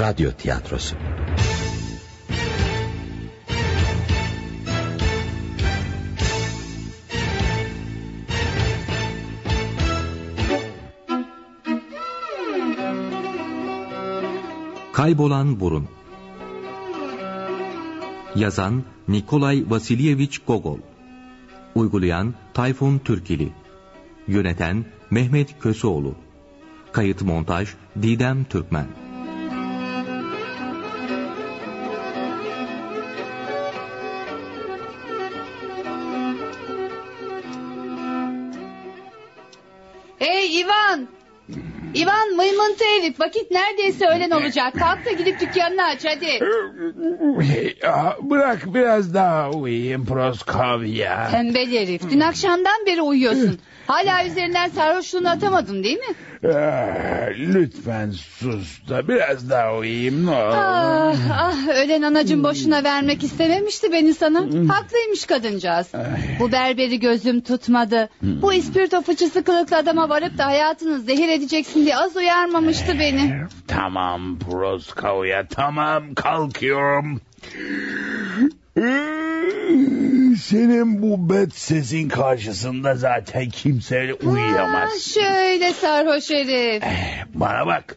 radyo tiyatrosu. Kaybolan Burun. Yazan Nikolay Vasilyevich Gogol. Uygulayan Tayfun Türkili. Yöneten Mehmet Köseoğlu. Kayıt montaj Didem Türkmen vakit neredeyse öğlen olacak. Kalk da gidip dükkanını aç hadi. Ya, bırak biraz daha uyuyayım Proskovya. Tembel herif dün akşamdan beri uyuyorsun. Hala üzerinden sarhoşluğunu atamadın değil mi? Ah, lütfen sus da biraz daha uyuyayım ne olur. Ah, ah ölen anacım boşuna vermek istememişti beni sana. Haklıymış kadıncağız. Bu berberi gözüm tutmadı. Bu ispirto fıçısı kılıklı adama varıp da hayatını zehir edeceksin diye az uyarmamıştı beni. Tamam Proskovya tamam kalkıyorum. Senin bu bet sesin karşısında zaten kimse uyuyamaz. Ah, şöyle sarhoş herif. Bana bak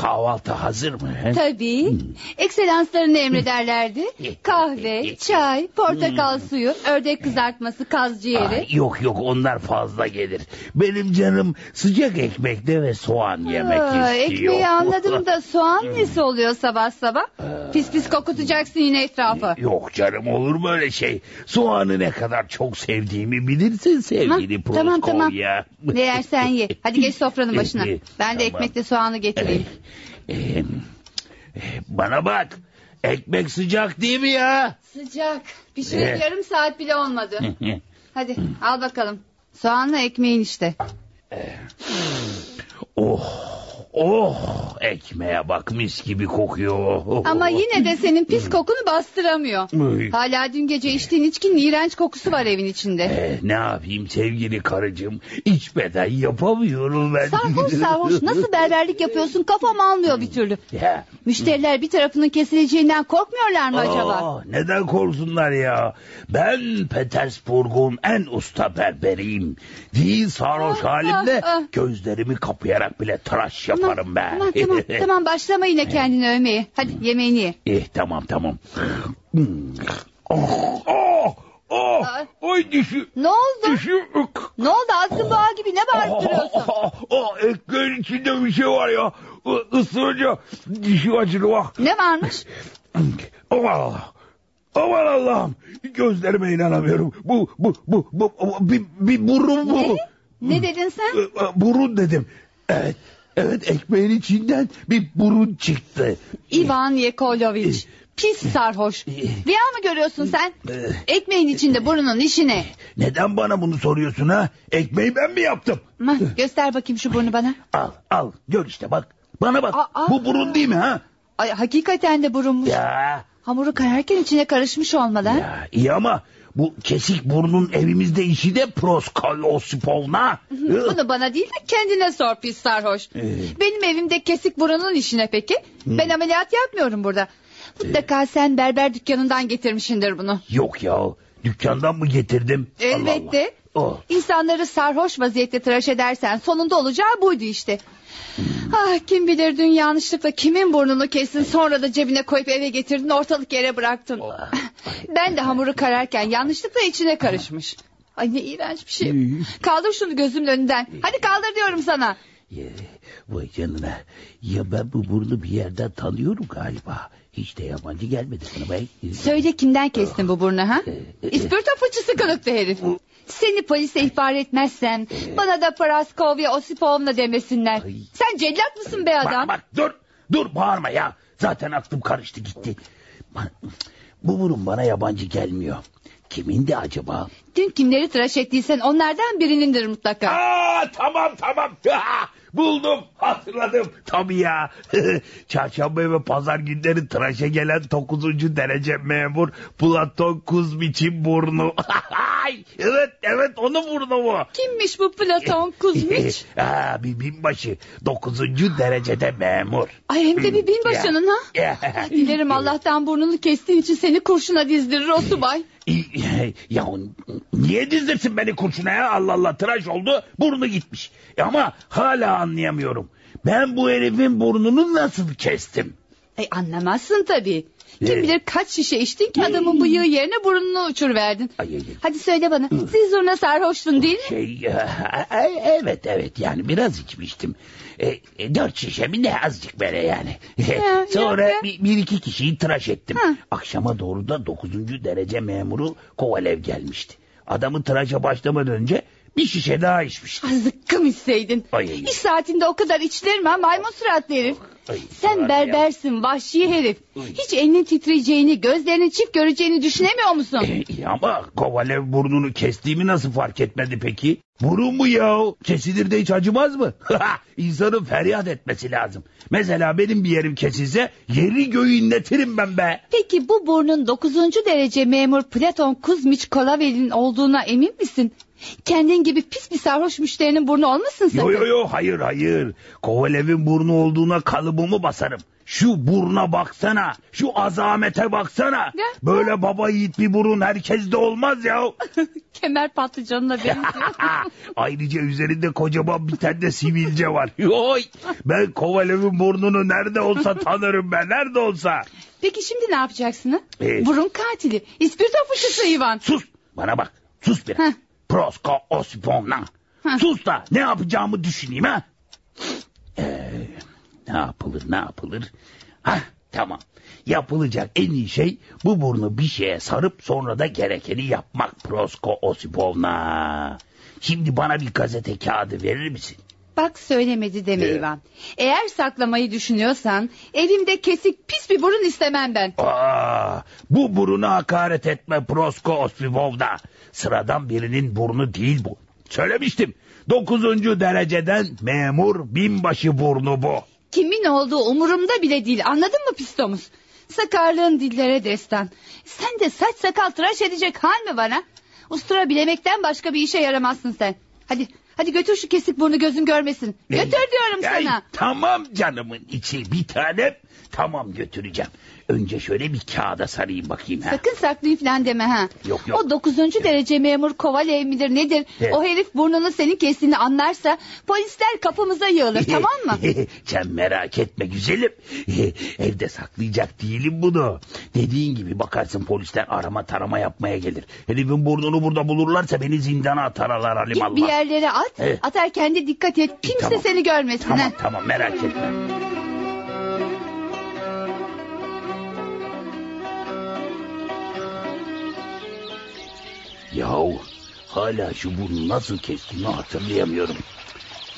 kahvaltı hazır mı? he? Tabii. Ekselanslarını emrederlerdi. Kahve, çay, portakal suyu, ördek kızartması, kaz ciğeri. Ay, yok yok onlar fazla gelir. Benim canım sıcak ekmekte ve soğan yemek Aa, istiyor. Ekmeği anladım da soğan nesi oluyor sabah sabah? Pis pis kokutacaksın yine etrafı. Yok canım olur mu öyle şey? Soğanı ne kadar çok sevdiğimi bilirsin sevgili Ha, tamam, tamam. Ne yersen ye. Hadi geç sofranın başına. Ben de Tamam. ekmekle soğanı getireyim. Ee, Bana bak ekmek sıcak değil mi ya? Sıcak. Pişirip Eh. yarım saat bile olmadı. Hadi al bakalım. Soğanla ekmeğin işte. oh oh ekmeğe bak mis gibi kokuyor. Ama yine de senin pis kokunu bastıramıyor. Hala dün gece içtiğin içkinin iğrenç kokusu var evin içinde. Ee, ne yapayım sevgili karıcığım içmeden yapamıyorum ben. Sarhoş sarhoş nasıl berberlik yapıyorsun kafam almıyor bir türlü. Ya. Müşteriler bir tarafının kesileceğinden korkmuyorlar mı acaba? Aa, neden korksunlar ya? Ben Petersburg'un en usta berberiyim. Değil sarhoş Ah, ah, ah. gözlerimi kapayarak bile tıraş Tamam, yaparım ben. Tamam tamam tamam başlama yine kendini övmeye. Hadi yemeğini ye. Eh tamam tamam. Hmm. Oh, oh, oh. Aa. Oy dişi. Ne oldu? Dişi. Ne oldu azgın boğa gibi ne bağırtırıyorsun? Oh, oh, oh, ekmeğin içinde bir şey var ya. Isırınca dişi acıdı bak. Ne varmış? Aman Allah. Aman Allah'ım. Gözlerime inanamıyorum. Bu, bu, bu, bu, bu bir, bir burun bu. Ne? Ne dedin sen? Burun dedim. Evet, evet ekmeğin içinden bir burun çıktı. Ivan Yekolovich. Pis sarhoş. Rüya mı görüyorsun sen? Ekmeğin içinde burnunun işine. Neden bana bunu soruyorsun ha? Ekmeği ben mi yaptım? Ama göster bakayım şu burnu bana. Al, al. Gör işte bak. Bana bak. Aa. Bu burun değil mi ha? Ay hakikaten de burunmuş. Ya, Hamuru kayarken içine karışmış olmalı. ya iyi ama bu kesik burnun evimizde işi de Proskal Bunu bana değil de kendine sor pis sarhoş. Benim evimde kesik burunun işine peki. Ben ameliyat yapmıyorum burada. Mutlaka sen berber dükkanından getirmişindir bunu. Yok ya. Dükkandan mı getirdim? Allah Elbette. Allah. Oh. İnsanları sarhoş vaziyette tıraş edersen sonunda olacağı buydu işte. Ah kim bilir dün yanlışlıkla kimin burnunu kestin sonra da cebine koyup eve getirdin ortalık yere bıraktın. ben de hamuru kararken yanlışlıkla içine karışmış. Ay ne iğrenç bir şey. Kaldır şunu gözümün önünden. Hadi kaldır diyorum sana. Vay canına. Ya ben bu burnu bir yerden tanıyorum galiba. Hiç de yabancı gelmedi bana. Söyle kimden kestin bu burnu ha? İspirto fıçısı kılıklı herif. Seni polise ihbar etmezsem bana da Paraskovya Osipovna demesinler. Ay. Sen cellat mısın be Bak adam? bak dur. Dur bağırma ya. Zaten aklım karıştı gitti. Bak, Bu burun bana yabancı gelmiyor. Kimindi acaba? Dün kimleri tıraş ettiysen onlardan birinindir mutlaka. Aa tamam tamam. Buldum hatırladım. Tabii ya. Çarşamba ve pazar günleri tıraşa gelen 9. derece memur Platon Kuzmiç'in burnu. Evet evet onun burnu bu. Kimmiş bu Platon Kuzmiç? Aa, bir binbaşı. Dokuzuncu derecede memur. Ay hem de bir binbaşının ha. Dilerim Allah'tan burnunu kestiğin için seni kurşuna dizdirir o subay. ya niye dizdirsin beni kurşuna ya? Allah Allah tıraş oldu burnu gitmiş. E ama hala anlayamıyorum. Ben bu herifin burnunu nasıl kestim? Ay anlamazsın tabii. Kim bilir kaç şişe içtin ki adamın bıyığı yerine burnunu uçuruverdin. Ay, ay, ay. Hadi söyle bana siz zurna sarhoştun değil mi? Şey e, evet evet yani biraz içmiştim. E, e, dört şişe mi ne azıcık böyle yani. Ya, Sonra ya, ya. Bir, bir iki kişiyi tıraş ettim. Ha. Akşama doğru da dokuzuncu derece memuru Kovalev gelmişti. Adamı tıraşa başlamadan önce bir şişe daha içmişti. Zıkkım içseydin. Ay, ay. İş saatinde o kadar içilir mi maymun suratlı herif? Ay, Sen var ya. berbersin vahşi herif. Ay. Hiç elinin titreyeceğini gözlerinin çift göreceğini düşünemiyor musun? E, ama Kovalev burnunu kestiğimi nasıl fark etmedi peki? Burun mu ya? Kesilir de hiç acımaz mı? İnsanın feryat etmesi lazım. Mesela benim bir yerim kesilse yeri göğü inletirim ben be. Peki bu burnun 9. derece memur Platon Kuzmiç Kolavel'in olduğuna emin misin? Kendin gibi pis bir sarhoş müşterinin burnu olmasın sakın. Yo yo yo hayır hayır. Kovalev'in burnu olduğuna kalıbımı basarım. Şu buruna baksana. Şu azamete baksana. Ya. Böyle baba yiğit bir burun herkeste olmaz ya. Kemer patlıcanına benziyor. Ayrıca üzerinde kocaman bir tane de sivilce var. Yoy. Ben Kovalev'in burnunu nerede olsa tanırım ben. Nerede olsa. Peki şimdi ne yapacaksın? Ee? Burun katili. İspirto fıçısı Ivan. Sus. Bana bak. Sus biraz. Heh. Prosko Osipovna. Heh. Sus da ne yapacağımı düşüneyim ha. Ee, ne yapılır ne yapılır. Hah tamam. Yapılacak en iyi şey bu burnu bir şeye sarıp sonra da gerekeni yapmak Prosko Osipovna. Şimdi bana bir gazete kağıdı verir misin? Bak söylemedi deme Ee? Ivan. Eğer saklamayı düşünüyorsan evimde kesik pis bir burun istemem ben. Aa, bu buruna hakaret etme Prosko Osipovna. Sıradan birinin burnu değil bu. Söylemiştim. Dokuzuncu dereceden memur binbaşı burnu bu. Kimin olduğu umurumda bile değil anladın mı pistomuz? Sakarlığın dillere destan. Sen de saç sakal tıraş edecek hal mi bana? Ustura bilemekten başka bir işe yaramazsın sen. Hadi hadi götür şu kesik burnu gözün görmesin. Götür diyorum Ay, sana. Tamam canımın içi bir tanem. Tamam götüreceğim. Önce şöyle bir kağıda sarayım bakayım. Ha. Sakın saklayayım falan deme ha. Yok, yok. O dokuzuncu derece memur Kovalev midir nedir? Evet. O herif burnunu senin kestiğini anlarsa polisler kapımıza yığılır tamam mı? Sen merak etme güzelim. Evde saklayacak değilim bunu. Dediğin gibi bakarsın polisler arama tarama yapmaya gelir. Herifin burnunu burada bulurlarsa beni zindana atarlar Git alimallah. bir yerlere at. Evet. Atarken de dikkat et. Kimse Tamam. seni görmesin. Tamam ha. tamam merak etme. Yahu hala şu burnu nasıl kestiğimi hatırlayamıyorum.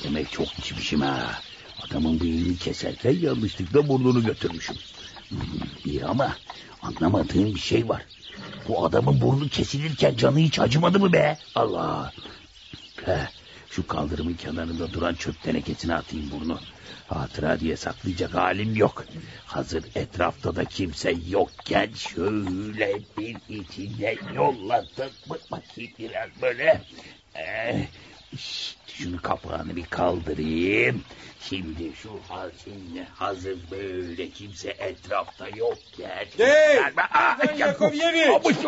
Demek çok içmişim ha. Adamın bıyığını keserken yanlışlıkla burnunu götürmüşüm. Hmm, İyi ama anlamadığım bir şey var. Bu adamın burnu kesilirken canı hiç acımadı mı be? Allah. Heh, şu kaldırımın kenarında duran çöp tenekesine atayım burnu. Hatıra diye saklayacak halim yok. Hazır etrafta da kimse yokken şöyle bir içine yolladık mı bakayım biraz böyle. Ee, şşt, şunu kapağını bir kaldırayım. Şimdi şu hazine hazır böyle kimse etrafta yokken. Hey! Aa, Ivan ya, Yakovlevich!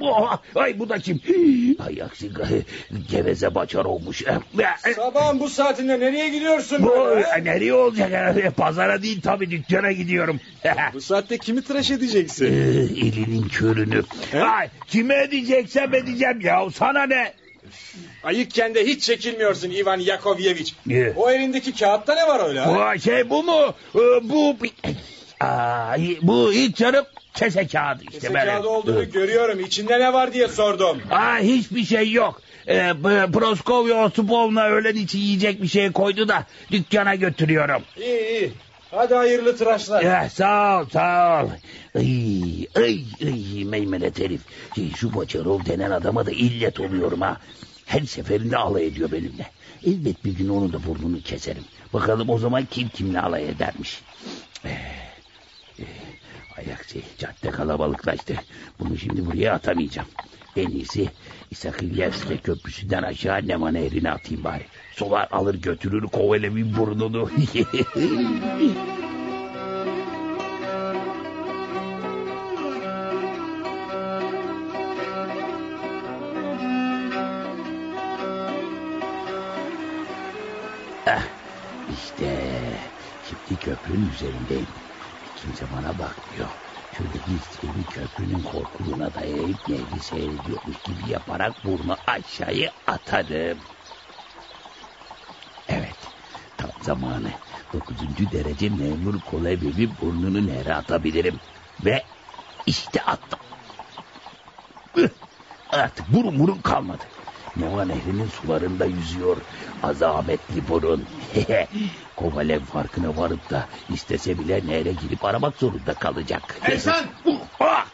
bu- bu- Ay bu da kim? Ay aksi geveze bacar olmuş. Sabahın bu saatinde nereye gidiyorsun Bu böyle? he? nereye olacak? Pazara değil tabii dükkana gidiyorum. Bu saatte kimi tıraş edeceksin? Elinin körünü. He? Ay, kime edeceksem edeceğim ya. Sana ne? Ayıkken de hiç çekilmiyorsun Ivan Yakovlevich. Ee? O elindeki kağıtta ne var öyle? Bu şey bu mu? Bu Aa, bu hiç canım kese kağıdı işte Kese böyle. kağıdı olduğunu görüyorum. İçinde ne var diye sordum. Aa, hiçbir şey yok. Ee, Proskovya Osipovna öğlen için yiyecek bir şey koydu da dükkana götürüyorum. İyi iyi. Hadi hayırlı tıraşlar. Ya, sağ ol sağ ol. Ay, ay, ay meymenet herif. Şey, Şu Baçarov denen adama da illet oluyorum ha. Her seferinde alay ediyor benimle. Elbet bir gün onu da burnunu keserim. Bakalım o zaman kim kimle alay edermiş. Eh, Ayak şey, cadde kalabalıklaştı. Bunu şimdi buraya atamayacağım. En iyisi İsakilyevske köprüsünden aşağı Nema nehrine atayım bari. Sular alır götürür Kovalev'in burnunu. Ah, işte şimdi köprünün üzerindeyim. Kimse bana bakmıyor. Şöyle dizlerimi köprünün korkuluğuna dayayıp nehri seyrediyormuş gibi yaparak burnu aşağıya atarım. Evet, tam zamanı. Dokuzuncu derece memur Kolebev'i burnunu nehre atabilirim. Ve işte attım. Artık burun burun kalmadı. Neva nehrinin sularında yüzüyor. Azametli burun. Kovalev farkına varıp da istese bile nehre girip aramak zorunda kalacak. Ehsan! Ah!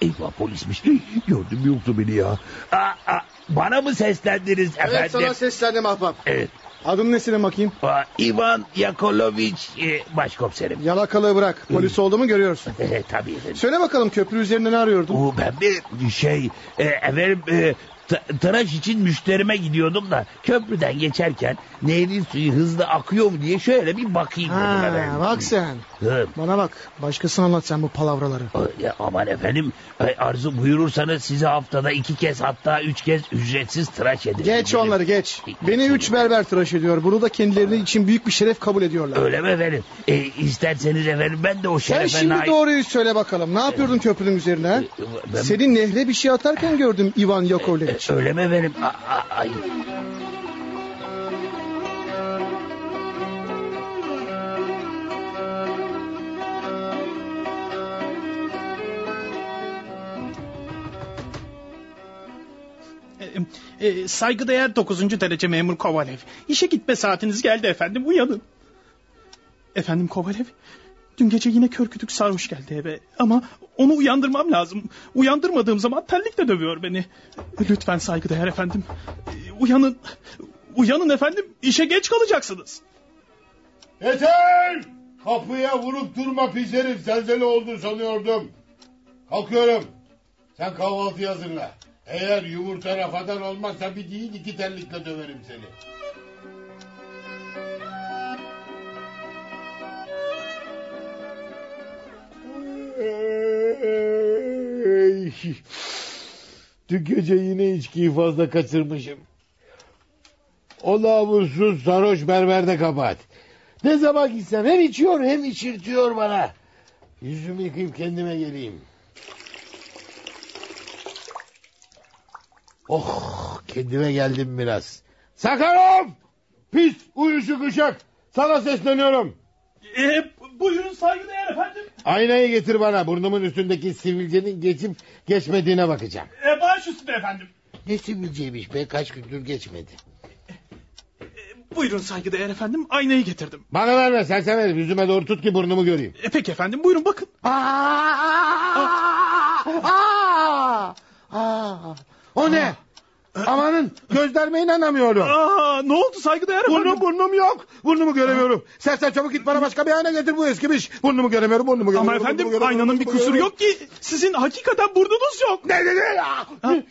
Eyvah polismiş. Gördün mü yoksa beni ya? Aa, aa, bana mı seslendiniz efendim? Evet sana seslendim ahbap. Evet. Adın ne senin bakayım? Aa, Ivan Yakolovich e, başkomiserim. Yalakalığı bırak. Polis olduğumu görüyorsun. Tabii efendim. Söyle bakalım köprü üzerinde ne arıyordun? Oo, ben bir şey e, efendim e, tıraş için müşterime gidiyordum da köprüden geçerken nehrin suyu hızlı akıyor mu diye şöyle bir bakayım Ha, bak sen. Hı. Bana bak. Başkasına anlat sen bu palavraları. Ay, Aman efendim arzu buyurursanız size haftada iki kez hatta üç kez ücretsiz tıraş ederim. Geç onları geç. Beni üç berber tıraş ediyor. Bunu da kendileri için büyük bir şeref kabul ediyorlar. Öyle mi efendim? E, isterseniz efendim ben de o Sen şerefe şimdi nail- doğruyu söyle bakalım. Ne yapıyordun köprünün üzerine? ha? Ben- Seni nehre bir şey atarken gördüm Ivan Yakovlevich. E, Öyle mi efendim? A- a- ay. E, e, saygıdeğer 9. derece memur Kovalev. İşe gitme saatiniz geldi efendim uyanın. Efendim Kovalev. Dün gece yine körkütük sarhoş geldi eve. Ama onu uyandırmam lazım. Uyandırmadığım zaman terlikle dövüyor beni. Lütfen saygıdeğer efendim. Uyanın. Uyanın efendim. İşe geç kalacaksınız. Yeter! Kapıya vurup durma pis herif. Zelzele oldu sanıyordum. Kalkıyorum. Sen kahvaltı hazırla. Eğer yumurta rafadan olmazsa bir değil iki terlikle döverim seni. Dün gece yine içkiyi fazla kaçırmışım. O namussuz sarhoş berberde kabahat. Ne zaman gitsem hem içiyor hem içirtiyor bana. Yüzümü yıkayıp kendime geleyim. Oh kendime geldim biraz. Sakarov! Pis uyuşuk uşak. Sana sesleniyorum. E, buyurun saygıdeğer efendim. Aynayı getir bana. Burnumun üstündeki sivilcenin geçip geçmediğine bakacağım. E, baş üstüne efendim. Ne sivilceymiş be kaç gündür geçmedi. E, buyurun saygıdeğer efendim. Aynayı getirdim. Bana verme sersem herif yüzüme doğru tut ki burnumu göreyim. E, peki efendim buyurun bakın. O ne? Gözlerime inanamıyorum. Aa, ne oldu saygıdeğer efendim? Burnum burnum yok. Burnumu göremiyorum. Sersem çabuk git bana başka bir ayna getir bu eskimiş. Burnumu göremiyorum burnumu göremiyorum. Ama efendim burnumu göremiyorum, aynanın bir kusuru göremiyorum. yok ki. Sizin hakikaten burnunuz yok. Ne ne ne ya?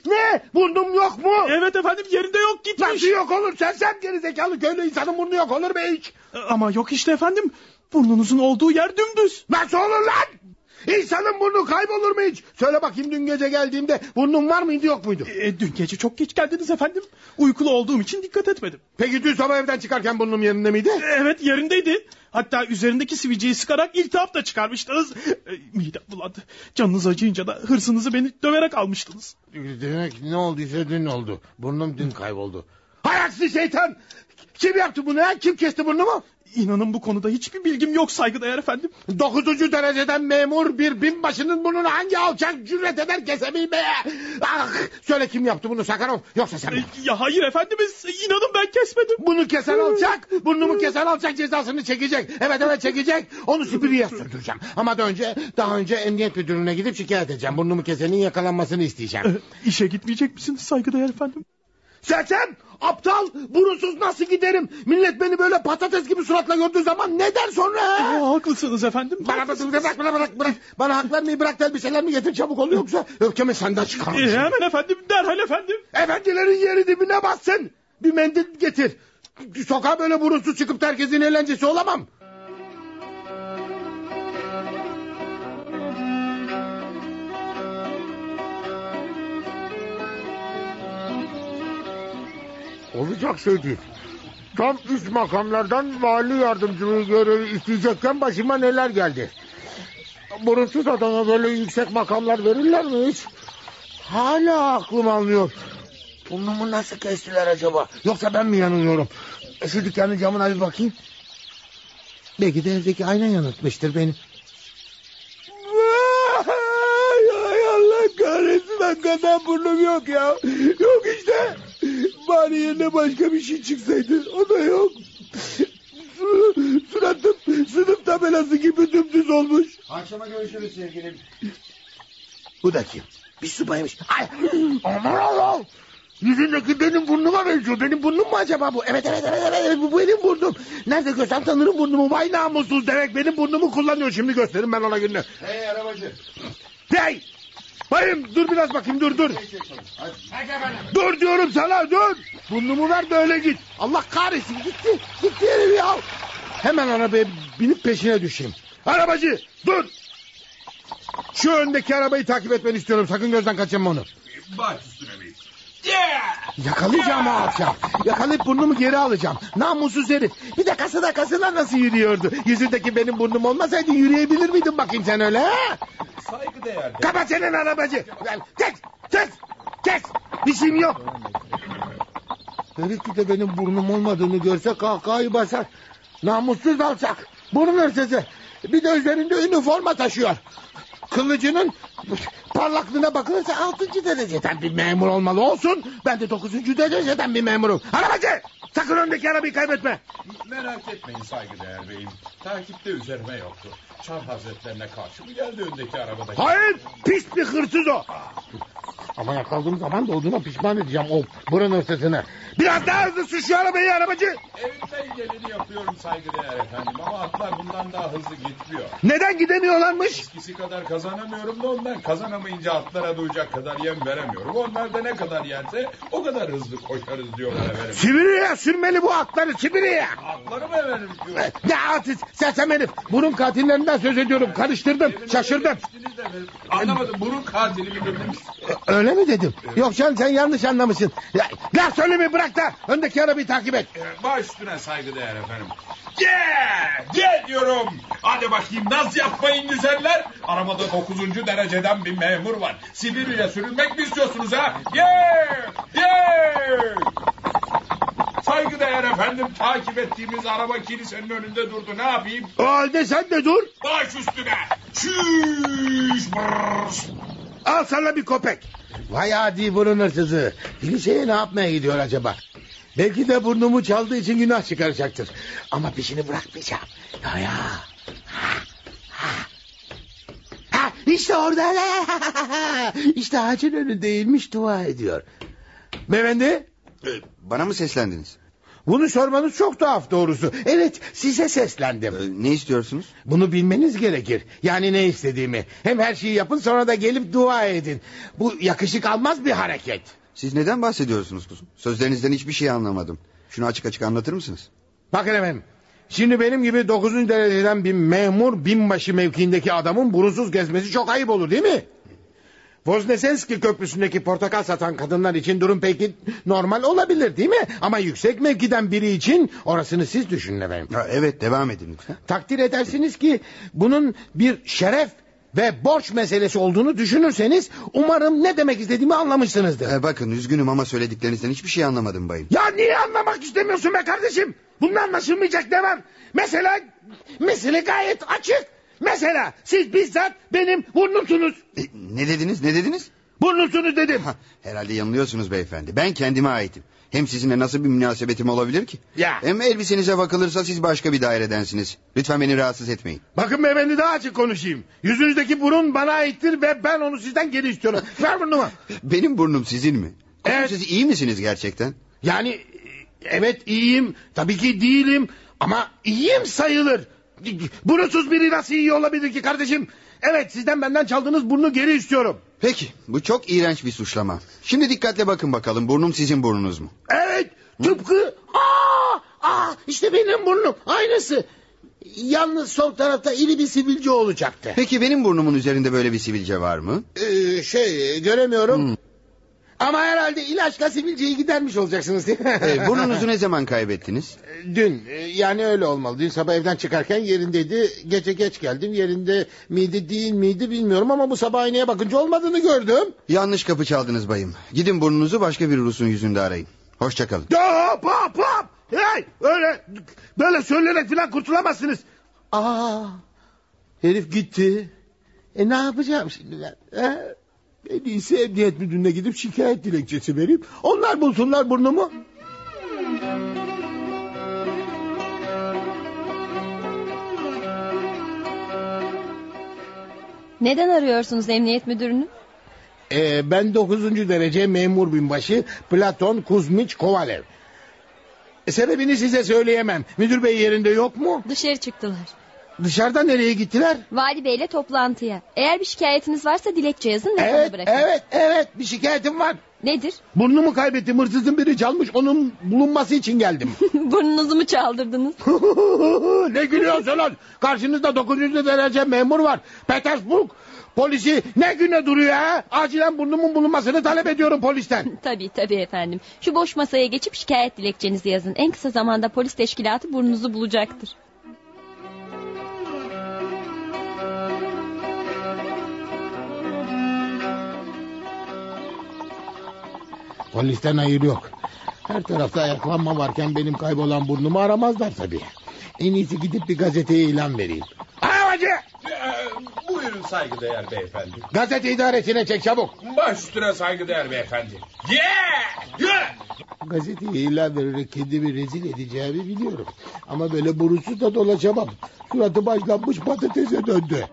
Ne? Burnum yok mu? Evet efendim yerinde yok gitmiş. Nasıl yok olur? Sersem gerizekalı köylü insanın burnu yok olur be hiç. Ama yok işte efendim. Burnunuzun olduğu yer dümdüz. Nasıl olur lan? İnsanın burnu kaybolur mu hiç? Söyle bakayım dün gece geldiğimde burnum var mıydı yok muydu? E, dün gece çok geç geldiniz efendim. Uykulu olduğum için dikkat etmedim. Peki dün sabah evden çıkarken burnum yerinde miydi? E, Evet yerindeydi. Hatta üzerindeki sivilceyi sıkarak iltihap da çıkarmıştınız. E, midem bulandı. Canınız acıyınca da hırsınızı beni döverek almıştınız. Demek ne olduysa dün oldu. Burnum dün kayboldu. Hay aksi şeytan! Kim yaptı bunu ha? Kim kesti burnumu? İnanın bu konuda hiçbir bilgim yok saygıdeğer efendim. Dokuzuncu dereceden memur bir binbaşının burnunu hangi alçak cüret eder kesebilmeye? Ah! Söyle kim yaptı bunu Sakarov? Yoksa sen mi? ya hayır efendimiz inanın ben kesmedim. Bunu kesen alçak, burnumu kesen alçak cezasını çekecek. Evet evet çekecek. Onu süpürüye sürdüreceğim. Ama da önce, daha önce emniyet müdürlüğüne gidip şikayet edeceğim. Burnumu kesenin yakalanmasını isteyeceğim. E, işe gitmeyecek misiniz saygıdeğer efendim? Sersem! Aptal! Burunsuz nasıl giderim? Millet beni böyle patates gibi suratla gördüğü zaman ne der sonra? Aa, haklısınız efendim. Bana bak, bırak, bırak, bırak, bırak. Bana hak vermeyi bırak da elbiselerimi getir çabuk ol yoksa öfkemi senden Ee, çıkarırım. hemen efendim derhal efendim. Efendilerin yeri dibine bassın. Bir mendil getir. Sokağa böyle burunsuz çıkıp herkesin eğlencesi olamam. Olacak şey değil. Tam üst makamlardan vali yardımcılığı görevi isteyecekken başıma neler geldi. Burunsuz adama böyle yüksek makamlar verirler mi hiç? Hala aklım almıyor. Burnumu nasıl kestiler acaba? Yoksa ben mi yanılıyorum? E, Şu dükkanın camına bir bakayım. Belki de evdeki ayna yanıltmıştır beni. Ay, Allah kahretsin hakikaten burnum yok ya. Yok işte. Bari yerine başka bir şey çıksaydı. O da yok. Su- Suratım sınıf tabelası gibi dümdüz olmuş. Akşama görüşürüz sevgilim. Bu da kim? Bir subaymış. Ay, aman Allah'ım. Yüzündeki benim burnuma benziyor. Benim burnum mu acaba bu? Evet evet evet evet, evet bu benim burnum. Nerede görsem tanırım burnumu. Vay namussuz demek benim burnumu kullanıyor. Şimdi gösteririm ben ona gününü. Hey arabacı. Hey! Bayım dur biraz bakayım dur dur. Dur diyorum sana dur. Burnumu ver de öyle git. Allah kahretsin gitti. Gitti herif ya. Hemen arabaya binip peşine düşeyim. Arabacı dur. Şu öndeki arabayı takip etmeni istiyorum. Sakın gözden kaçırma onu. Baş üstüne. Yakalayacağım o. Yakalayıp burnumu geri alacağım. Namussuz herif. Bir de kasada kasına nasıl yürüyordu. Yüzündeki benim burnum olmasaydı yürüyebilir miydin bakayım sen öyle ha? Saygı değer. Kapat senin arabacı. Kes, kes, kes. Bir şeyim yok. Herif de benim burnum olmadığını görse kahkahayı basar. Namussuz alçak. Burun hırsızı. Bir de üzerinde üniforma taşıyor. Kılıcının parlaklığına bakılırsa altıncı dereceden bir memur olmalı olsun. Ben de dokuzuncu dereceden bir memurum. Arabacı! Sakın öndeki arabayı kaybetme. Merak etmeyin saygıdeğer beyim. Takipte üzerime yoktu. Çar hazretlerine karşı mı geldi öndeki arabadaki? Hayır pis bir hırsız o. Ama yakaladığım zaman da olduğuna pişman edeceğim o burun hırsızını. Biraz daha hızlı sür şu arabayı arabacı. Elimden geleni yapıyorum saygıdeğer efendim ama atlar bundan daha hızlı gitmiyor. Neden gidemiyorlarmış? Eskisi kadar kazanamıyorum da ondan kazanamayınca atlara duyacak kadar yem veremiyorum. Onlar da ne kadar yerse o kadar hızlı koşarız diyorlar efendim. Sibirya sürmeli bu atları Sibirya. Atları mı efendim diyor? Ne atı sersem herif. Burun katillerinden söz ediyorum. Karıştırdım şaşırdım. Demiştiniz de efendim. Anlamadım bunun katili mi dediniz? Öyle mi dedim? Yok canım sen yanlış anlamışsın. Ya, laf söyleme bırak da öndeki arabayı takip et. Baş üstüne saygıdeğer efendim. Gel, gel diyorum. Hadi bakayım naz yapmayın güzeller. Arabada dokuzuncu dereceden bir memur var. Sibirya sürünmek mi istiyorsunuz ha? Gel, gel. Saygıdeğer efendim takip ettiğimiz araba kilisenin önünde durdu. Ne yapayım? O halde sen de dur. Baş üstüne. Brrr. Al sana bir köpek. Vay adi burun hırsızı. Kiliseye ne yapmaya gidiyor acaba? Belki de burnumu çaldığı için günah çıkaracaktır. Ama peşini bırakmayacağım. Ya ya. Ha, ha. Ha, işte orada. işte ağacın önünde eğilmiş dua ediyor. Beyefendi. Bana mı seslendiniz? Bunu sormanız çok tuhaf doğrusu. Evet size seslendim. Ee, ne istiyorsunuz? Bunu bilmeniz gerekir. Yani ne istediğimi. Hem her şeyi yapın sonra da gelip dua edin. Bu yakışık almaz bir hareket. Siz neden bahsediyorsunuz kuzum? Sözlerinizden hiçbir şey anlamadım. Şunu açık açık anlatır mısınız? Bakın efendim. Şimdi benim gibi 9. dereceden bir memur binbaşı mevkiindeki adamın burunsuz gezmesi çok ayıp olur değil mi? Voznesenski köprüsündeki portakal satan kadınlar için durum peki normal olabilir değil mi? Ama yüksek mevkiden biri için orasını siz düşünün efendim. Ha, evet devam edin lütfen. Takdir edersiniz ki bunun bir şeref ve borç meselesi olduğunu düşünürseniz umarım ne demek istediğimi anlamışsınızdır. Ee, bakın üzgünüm ama söylediklerinizden hiçbir şey anlamadım bayım. Ya niye anlamak istemiyorsun be kardeşim? Bunun anlaşılmayacak ne var? Mesela, mesele gayet açık. Mesela siz bizzat benim burnumsunuz. E, ne dediniz ne dediniz? Burnumsunuz dedim. Ha, herhalde yanılıyorsunuz beyefendi. Ben kendime aitim. Hem sizinle nasıl bir münasebetim olabilir ki? Ya. Hem elbisenize bakılırsa siz başka bir dairədensiniz. Lütfen beni rahatsız etmeyin. Bakın beyefendi daha açık konuşayım. Yüzünüzdeki burun bana aittir ve ben onu sizden geri istiyorum. Ver burnumu. Benim burnum sizin mi? Kuzum Evet. siz iyi misiniz gerçekten? Yani evet iyiyim. Tabii ki değilim. Ama iyiyim sayılır. Burunsuz biri nasıl iyi olabilir ki kardeşim? Evet sizden benden çaldığınız burnu geri istiyorum. Peki bu çok iğrenç bir suçlama. Şimdi dikkatle bakın bakalım burnum sizin burnunuz mu? Evet tıpkı aa, aa, işte benim burnum aynısı. Yalnız sol tarafta iri bir sivilce olacaktı. Peki benim burnumun üzerinde böyle bir sivilce var mı? Ee, şey göremiyorum. Ama herhalde ilaçla sivilceyi gidermiş olacaksınız değil mi? Ee, burnunuzu ne zaman kaybettiniz? Dün e, yani öyle olmalı. Dün sabah evden çıkarken yerindeydi. Gece geç geldim. Yerinde miydi değil miydi bilmiyorum ama bu sabah aynaya bakınca olmadığını gördüm. Yanlış kapı çaldınız bayım. Gidin burnunuzu başka bir Rus'un yüzünde arayın. Hoşçakalın. Hop hop hop. Hey, öyle böyle söyleyerek falan kurtulamazsınız. Aa, herif gitti. E ne yapacağım şimdi ben? He? En iyisi emniyet müdürüne gidip şikayet dilekçesi vereyim. Onlar bulsunlar burnumu. Neden arıyorsunuz emniyet müdürünü? Ee, ben 9. derece memur binbaşı Platon Kuzmiç Kovalev. E, sebebini size söyleyemem. Müdür bey yerinde yok mu? Dışarı çıktılar. Dışarıda nereye gittiler? Vali beyle toplantıya. Eğer bir şikayetiniz varsa dilekçe yazın ve Evet, bana bırakın. evet, evet. Bir şikayetim var. Nedir? Burnumu kaybettim. Hırsızın biri çalmış. Onun bulunması için geldim. Burnunuzu mu çaldırdınız? ne gülüyorsunuz? Karşınızda 9. derece memur var. Petersburg polisi ne güne duruyor ha? Acilen burnumun bulunmasını talep ediyorum polisten. tabii tabii efendim. Şu boş masaya geçip şikayet dilekçenizi yazın. En kısa zamanda polis teşkilatı burnunuzu bulacaktır. Polisten hayır yok. Her tarafta ayaklanma varken benim kaybolan burnumu aramazlar tabii. En iyisi gidip bir gazeteye ilan vereyim. Havacı! Ee, buyurun saygıdeğer beyefendi. Gazete idaresine çek çabuk. Baş üstüne saygıdeğer beyefendi. Yeah! Yeah! Gazeteye ilan vererek kendimi rezil edeceğimi biliyorum. Ama böyle burusuz da dolaşamam. Suratı başlanmış patatese döndü.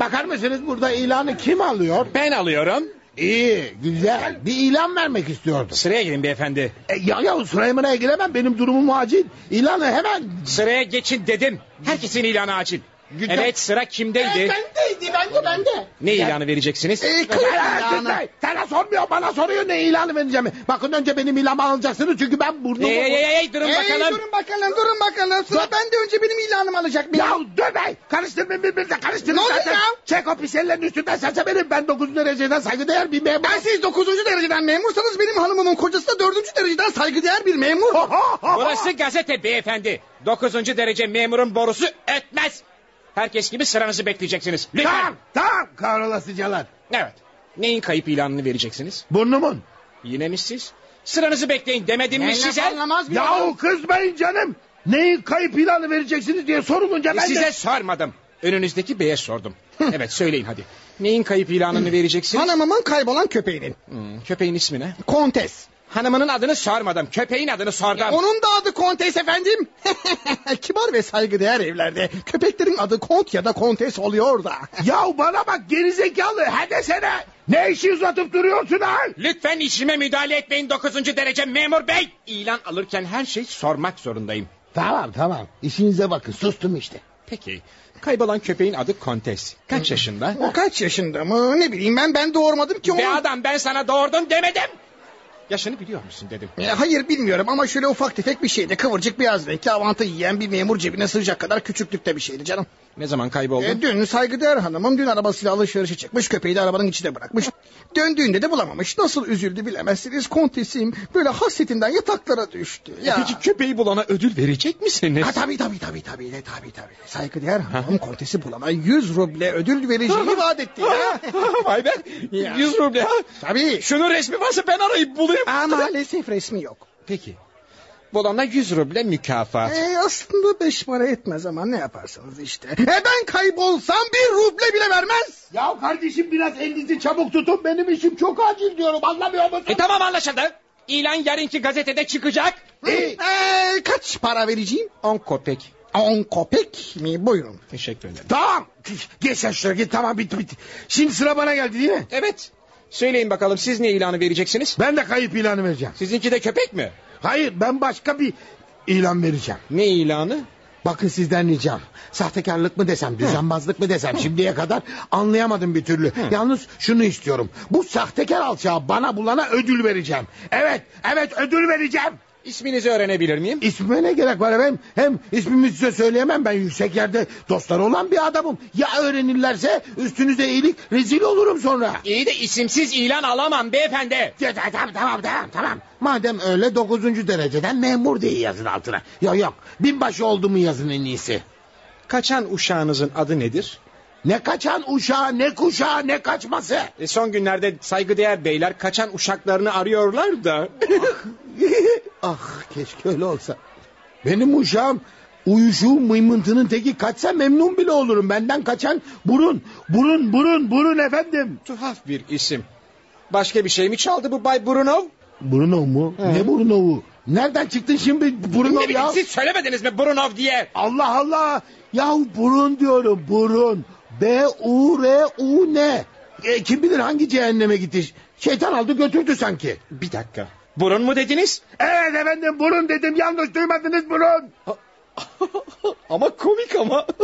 Bakar mısınız burada ilanı kim alıyor? Ben alıyorum. İyi, güzel. Bir ilan vermek istiyordum. Sıraya girin beyefendi. E, ya ya sıraya giremem benim durumum acil. İlanı hemen... Sıraya geçin dedim. Herkesin ilanı acil. Güzel. Evet sıra kimdeydi? bendeydi, bende, bende. Ne ilanı vereceksiniz? E, ilanı. Sana sormuyor, bana soruyor ne ilanı vereceğimi. Bakın önce benim ilanımı alacaksınız çünkü ben burnumu... Ey, ey, ey, durun bakalım. durun bakalım durun bakalım. Sıra ben de önce benim ilanımı alacak mıyım? Ya dur be! Karıştırmayın birbirine karıştırın Ne oluyor zaten. ya? Çek o pis ellerin üstünden sersemerim. Ben 9. dereceden saygıdeğer bir memur. Ben siz 9. dereceden memursanız benim hanımımın kocası da 4. dereceden saygıdeğer bir memur. Burası gazete beyefendi. Dokuzuncu derece memurun borusu ötmez. Herkes gibi sıranızı bekleyeceksiniz. Lütfen. tamam tamam kahrolasıcalar. Evet. Neyin kayıp ilanını vereceksiniz? Burnumun. Yine mi siz? Sıranızı bekleyin demedim mi size? anlamaz bir Yahu kızmayın canım. Neyin kayıp ilanı vereceksiniz diye sorulunca ben Size de... sormadım. Önünüzdeki beye sordum. evet söyleyin hadi. Neyin kayıp ilanını vereceksiniz? Hanımımın kaybolan köpeğinin. Hmm, köpeğin ismi ne? Kontes. Hanımının adını sormadım. Köpeğin adını sordum. Onun da adı Kontes efendim. Kibar ve saygıdeğer evlerde köpeklerin adı Kont ya da Kontes oluyor da. Yahu bana bak gerizekalı. Hadi sene. Ne işi uzatıp duruyorsun ha? Lütfen işime müdahale etmeyin 9. derece memur bey. İlan alırken her şeyi sormak zorundayım. Tamam tamam. İşinize bakın sustum işte. Peki. Kaybolan köpeğin adı Kontes. Kaç yaşında? O kaç yaşında mı ne bileyim ben ben doğurmadım ki onu. Be adam ben sana doğurdum demedim. Yaşını biliyor musun dedim. E, hayır bilmiyorum ama şöyle ufak tefek bir şeydi. Kıvırcık beyaz renkli avantı yiyen bir memur cebine sığacak kadar küçüklükte bir şeydi canım. Ne zaman kayboldu? E, dün saygıdeğer hanımım dün arabasıyla alışverişe çıkmış köpeği de arabanın içine bırakmış. Döndüğünde de bulamamış. Nasıl üzüldü bilemezsiniz kontesim böyle hasretinden yataklara düştü. Ya. Peki köpeği bulana ödül verecek misiniz? Ha, tabii tabii tabii tabii tabii tabii. tabii. Saygıdeğer hanımım kontesi bulana 100 ruble ödül vereceğini vaat etti. ya. Vay be. Ya. 100 ruble ha. tabii. Şunun resmi varsa ben arayıp bulayım. Aa, maalesef resmi yok. Peki. Bulana 100 ruble mükafat. E, aslında beş para etmez ama ne yaparsanız işte. E, ben kaybolsam bir ruble bile vermez. Ya kardeşim biraz elinizi çabuk tutun. Benim işim çok acil diyorum. Anlamıyor musun? E tamam anlaşıldı. İlan yarınki gazetede çıkacak. İyi. E, kaç para vereceğim? 10 kopek. On kopek mi? Buyurun. Teşekkür ederim. Tamam. Geç sen şuraya git tamam bitti bitti. Şimdi sıra bana geldi değil mi? Evet. Söyleyin bakalım siz ne ilanı vereceksiniz? Ben de kayıp ilanı vereceğim. Sizinki de köpek mi? Hayır ben başka bir ilan vereceğim. Ne ilanı? Bakın sizden ricam. Sahtekarlık mı desem, düzenbazlık mı desem şimdiye kadar anlayamadım bir türlü. Yalnız şunu istiyorum. Bu sahtekar alçağı bana bulana ödül vereceğim. Evet, evet ödül vereceğim. İsminizi öğrenebilir miyim? İsmime ne gerek var efendim? Hem ismimi size söyleyemem ben yüksek yerde dostları olan bir adamım. Ya öğrenirlerse üstünüze iyilik rezil olurum sonra. İyi de isimsiz ilan alamam beyefendi. Ya, tamam tamam tamam tamam tamam. Madem öyle dokuzuncu dereceden memur diye yazın altına. Yok yok binbaşı olduğumu yazın en iyisi. Kaçan uşağınızın adı nedir? Ne kaçan uşağı ne kuşağı ne kaçması. E, son günlerde saygıdeğer beyler kaçan uşaklarını arıyorlar da. ah keşke öyle olsa. Benim uşağım uyuşuğu mıymıntının teki kaçsa memnun bile olurum. Benden kaçan burun burun burun burun efendim. Tuhaf bir isim. Başka bir şey mi çaldı bu Bay Brunov? Brunov mu? Ne Brunov'u? Nereden çıktın şimdi Brunov ya? siz söylemediniz mi Brunov diye? Allah Allah. Yahu burun diyorum burun. B-U-R-U-N. E, kim bilir hangi cehenneme gitti. Şeytan aldı götürdü sanki. Bir dakika. Burun mu dediniz? Evet efendim burun dedim yanlış duymadınız burun. ama komik ama.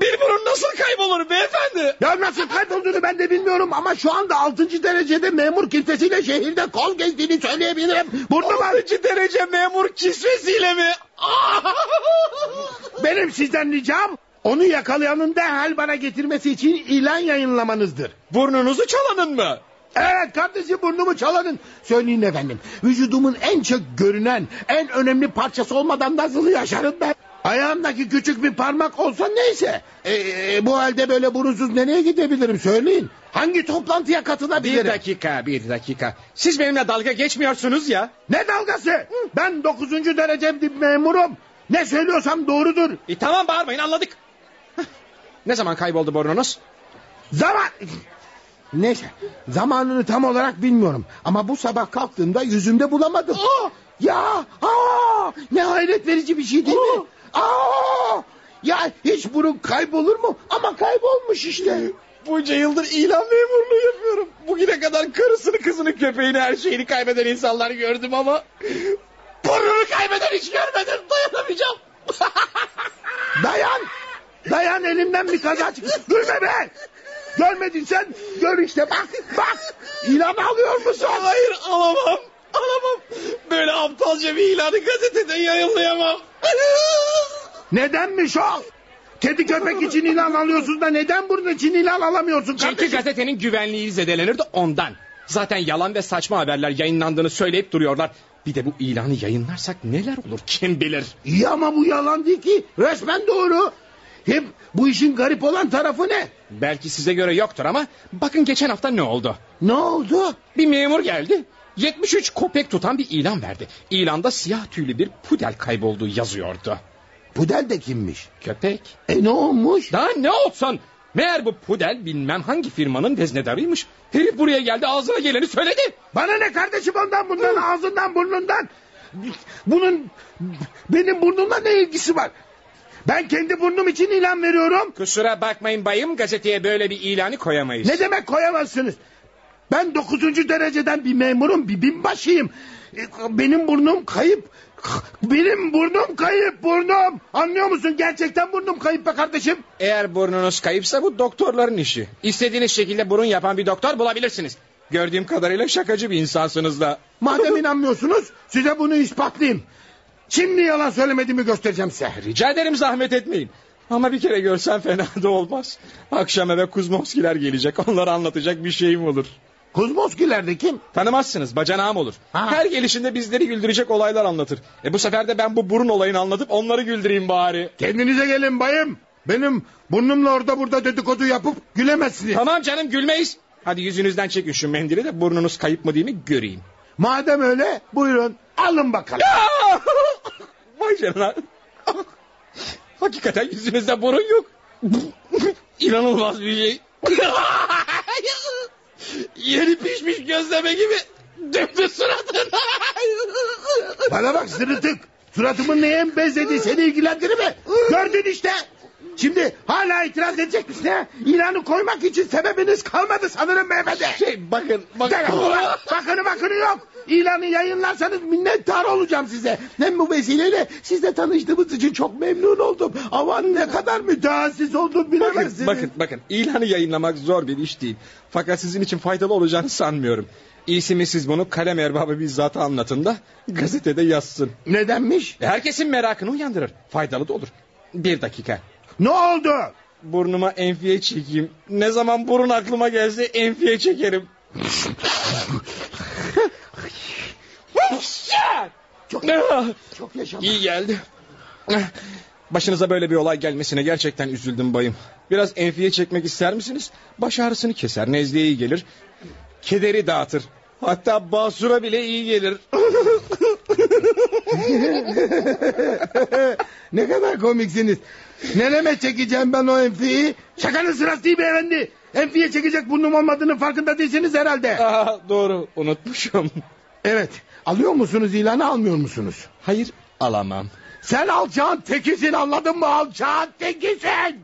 bir burun nasıl kaybolur beyefendi? Ya nasıl kaybolduğunu ben de bilmiyorum ama şu anda 6. derecede memur kimsesiyle şehirde kol gezdiğini söyleyebilirim. Burnum var. 6. derece memur kisvesiyle mi? Benim sizden ricam onu yakalayanın derhal bana getirmesi için ilan yayınlamanızdır. Burnunuzu çalanın mı? Evet kardeşim burnumu çaladın. Söyleyin efendim. Vücudumun en çok görünen, en önemli parçası olmadan nasıl yaşarım ben? Ayağımdaki küçük bir parmak olsa neyse. E, e, bu halde böyle burunsuz nereye gidebilirim söyleyin. Hangi toplantıya katılabilirim? Bir dakika, bir dakika. Siz benimle dalga geçmiyorsunuz ya. Ne dalgası? Ben dokuzuncu derece bir memurum. Ne söylüyorsam doğrudur. E, tamam bağırmayın anladık. ne zaman kayboldu burnunuz? Zaman... Neyse zamanını tam olarak bilmiyorum. Ama bu sabah kalktığımda yüzümde bulamadım. Aa, ya aa, ne hayret verici bir şey değil mi? Aa, ya hiç burun kaybolur mu? Ama kaybolmuş işte. Bunca yıldır ilan memurluğu yapıyorum. Bugüne kadar karısını, kızını, köpeğini, her şeyini kaybeden insanlar gördüm ama... ...burnunu kaybeden hiç görmedim. Dayanamayacağım. Dayan. Dayan elimden bir kaza çıktı. Gülme be. Görmedin sen. Gör işte bak bak. İlan alıyor musun? Hayır alamam. Alamam. Böyle aptalca bir ilanı gazetede yayınlayamam. Nedenmiş o? Kedi köpek için ilan alıyorsun da neden bunun için ilan alamıyorsun Çünkü kardeşim? gazetenin güvenliği zedelenir de ondan. Zaten yalan ve saçma haberler yayınlandığını söyleyip duruyorlar. Bir de bu ilanı yayınlarsak neler olur kim bilir. İyi ama bu yalan değil ki. Resmen doğru. Hem bu işin garip olan tarafı ne? Belki size göre yoktur ama bakın geçen hafta ne oldu? Ne oldu? Bir memur geldi. 73 kopek tutan bir ilan verdi. İlanda siyah tüylü bir pudel kaybolduğu yazıyordu. Pudel de kimmiş? Köpek. E ne olmuş? Daha ne olsun? Meğer bu pudel bilmem hangi firmanın veznedarıymış. Herif buraya geldi ağzına geleni söyledi. Bana ne kardeşim ondan bundan ağzından burnundan. Bunun benim burnumla ne ilgisi var? Ben kendi burnum için ilan veriyorum. Kusura bakmayın bayım gazeteye böyle bir ilanı koyamayız. Ne demek koyamazsınız? Ben dokuzuncu dereceden bir memurum, bir binbaşıyım. E, Benim burnum kayıp. Benim burnum kayıp burnum. Anlıyor musun? Gerçekten burnum kayıp be kardeşim. Eğer burnunuz kayıpsa bu doktorların işi. İstediğiniz şekilde burun yapan bir doktor bulabilirsiniz. Gördüğüm kadarıyla şakacı bir insansınız da. Madem inanmıyorsunuz size bunu ispatlayayım. Şimdi yalan söylemediğimi göstereceğim size. Rica ederim zahmet etmeyin. Ama bir kere görsen fena da olmaz. Akşam eve Kuzmovskiler gelecek. Onlara anlatacak bir şeyim olur. Kuzmovskiler de kim? Tanımazsınız bacanağım olur. Ha. Her gelişinde bizleri güldürecek olaylar anlatır. E bu sefer de ben bu burun olayını anlatıp onları güldüreyim bari. Kendinize gelin bayım. Benim burnumla orada burada dedikodu yapıp gülemezsiniz. Tamam canım gülmeyiz. Hadi yüzünüzden çekin şu mendili de burnunuz kayıp mı değil mi göreyim. Madem öyle buyurun alın bakalım. Vay canına. Hakikaten yüzünüzde burun yok. İnanılmaz bir şey. Yeni pişmiş gözleme gibi döktü suratına. Bana bak sırıtık. Suratımın neye benzediği seni ilgilendirir mi? Gördün işte. Şimdi hala itiraz edecek misin? İlanı koymak için sebebiniz kalmadı sanırım beyefendi. Şey bakın bakın. Bakını bakını yok. İlanı yayınlarsanız minnettar olacağım size. Hem bu vesileyle sizle tanıştığımız için çok memnun oldum. Aman ne kadar mütehassıs oldum Bakın, bilemezsiniz. bakın bakın ilanı yayınlamak zor bir iş değil. Fakat sizin için faydalı olacağını sanmıyorum. İyisi mi siz bunu kalem erbabı bizzat anlatın da gazetede yazsın. Nedenmiş? Herkesin merakını uyandırır. Faydalı da olur. Bir dakika. Ne oldu? Burnuma enfiye çekeyim. Ne zaman burun aklıma gelse enfiye çekerim. Çok, çok yaşa. İyi geldi. Başınıza böyle bir olay gelmesine gerçekten üzüldüm bayım. Biraz enfiye çekmek ister misiniz? Baş ağrısını keser, nezleye iyi gelir. Kederi dağıtır. Hatta basura bile iyi gelir. ne kadar komiksiniz. Nereme çekeceğim ben o enfiyi? Şakanın sırası değil beyefendi. Enfiye çekecek burnum olmadığının farkında değilsiniz herhalde. Aa, doğru unutmuşum. Evet. Alıyor musunuz ilanı almıyor musunuz? Hayır alamam. Sen alçağın tekisin anladın mı alçağın tekisin.